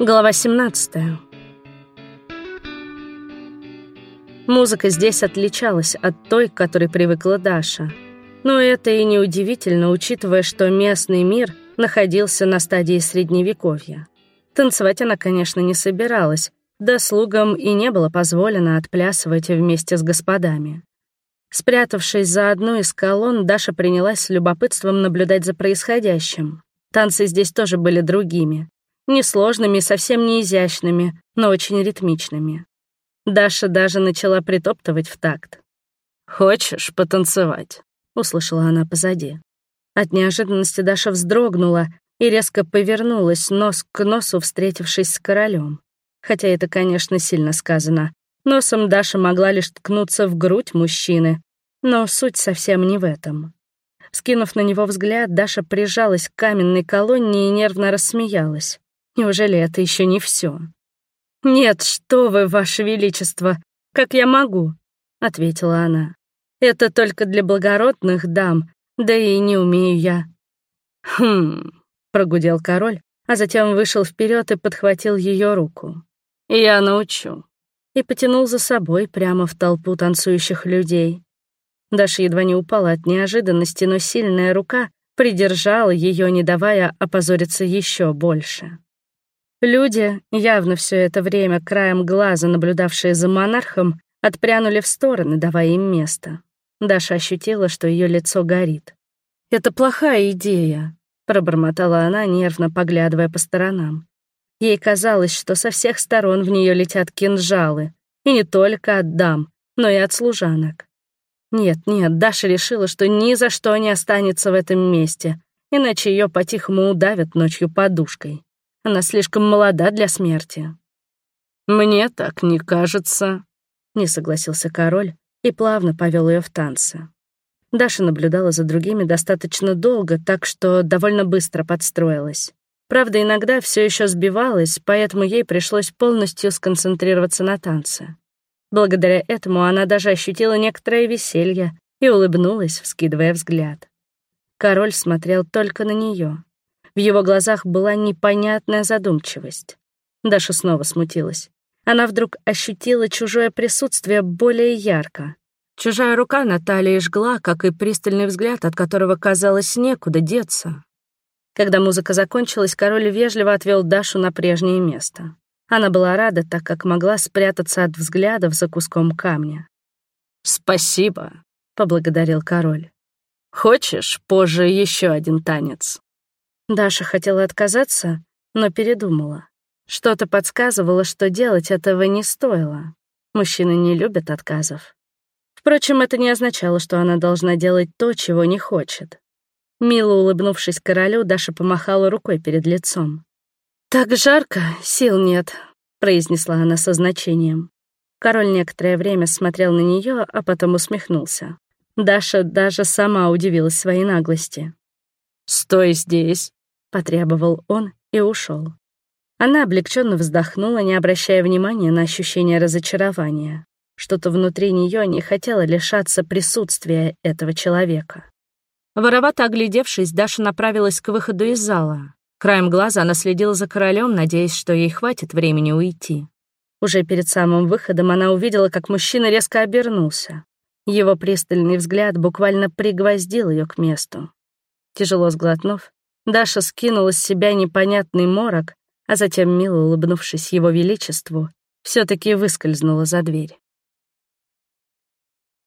Глава 17. Музыка здесь отличалась от той, к которой привыкла Даша. Но это и неудивительно, учитывая, что местный мир находился на стадии Средневековья. Танцевать она, конечно, не собиралась, да слугам и не было позволено отплясывать вместе с господами. Спрятавшись за одну из колонн, Даша принялась с любопытством наблюдать за происходящим. Танцы здесь тоже были другими. Несложными, совсем не изящными, но очень ритмичными. Даша даже начала притоптывать в такт. «Хочешь потанцевать?» — услышала она позади. От неожиданности Даша вздрогнула и резко повернулась, нос к носу встретившись с королем. Хотя это, конечно, сильно сказано. Носом Даша могла лишь ткнуться в грудь мужчины, но суть совсем не в этом. Скинув на него взгляд, Даша прижалась к каменной колонне и нервно рассмеялась. Неужели это еще не все? «Нет, что вы, ваше величество, как я могу?» — ответила она. «Это только для благородных дам, да и не умею я». «Хм...» — прогудел король, а затем вышел вперед и подхватил ее руку. «Я научу». И потянул за собой прямо в толпу танцующих людей. Даша едва не упала от неожиданности, но сильная рука придержала ее, не давая опозориться еще больше. Люди, явно все это время краем глаза наблюдавшие за монархом, отпрянули в стороны, давая им место. Даша ощутила, что ее лицо горит. «Это плохая идея», — пробормотала она, нервно поглядывая по сторонам. Ей казалось, что со всех сторон в нее летят кинжалы, и не только от дам, но и от служанок. Нет, нет, Даша решила, что ни за что не останется в этом месте, иначе ее по-тихому удавят ночью подушкой. Она слишком молода для смерти. «Мне так не кажется», — не согласился король и плавно повел ее в танцы. Даша наблюдала за другими достаточно долго, так что довольно быстро подстроилась. Правда, иногда все еще сбивалась, поэтому ей пришлось полностью сконцентрироваться на танце. Благодаря этому она даже ощутила некоторое веселье и улыбнулась, вскидывая взгляд. Король смотрел только на нее. В его глазах была непонятная задумчивость. Даша снова смутилась. Она вдруг ощутила чужое присутствие более ярко. Чужая рука на талии жгла, как и пристальный взгляд, от которого казалось некуда деться. Когда музыка закончилась, король вежливо отвел Дашу на прежнее место. Она была рада, так как могла спрятаться от взглядов за куском камня. «Спасибо», — поблагодарил король. «Хочешь позже еще один танец?» Даша хотела отказаться, но передумала. Что-то подсказывало, что делать этого не стоило. Мужчины не любят отказов. Впрочем, это не означало, что она должна делать то, чего не хочет. Мило улыбнувшись королю, Даша помахала рукой перед лицом. «Так жарко, сил нет», — произнесла она со значением. Король некоторое время смотрел на нее, а потом усмехнулся. Даша даже сама удивилась своей наглости. «Стой здесь», — потребовал он и ушел. Она облегченно вздохнула, не обращая внимания на ощущение разочарования. Что-то внутри нее не хотело лишаться присутствия этого человека. Воровато оглядевшись, Даша направилась к выходу из зала. Краем глаза она следила за королем, надеясь, что ей хватит времени уйти. Уже перед самым выходом она увидела, как мужчина резко обернулся. Его пристальный взгляд буквально пригвоздил ее к месту. Тяжело сглотнув, Даша скинула с себя непонятный морок, а затем, мило улыбнувшись его величеству, все таки выскользнула за дверь.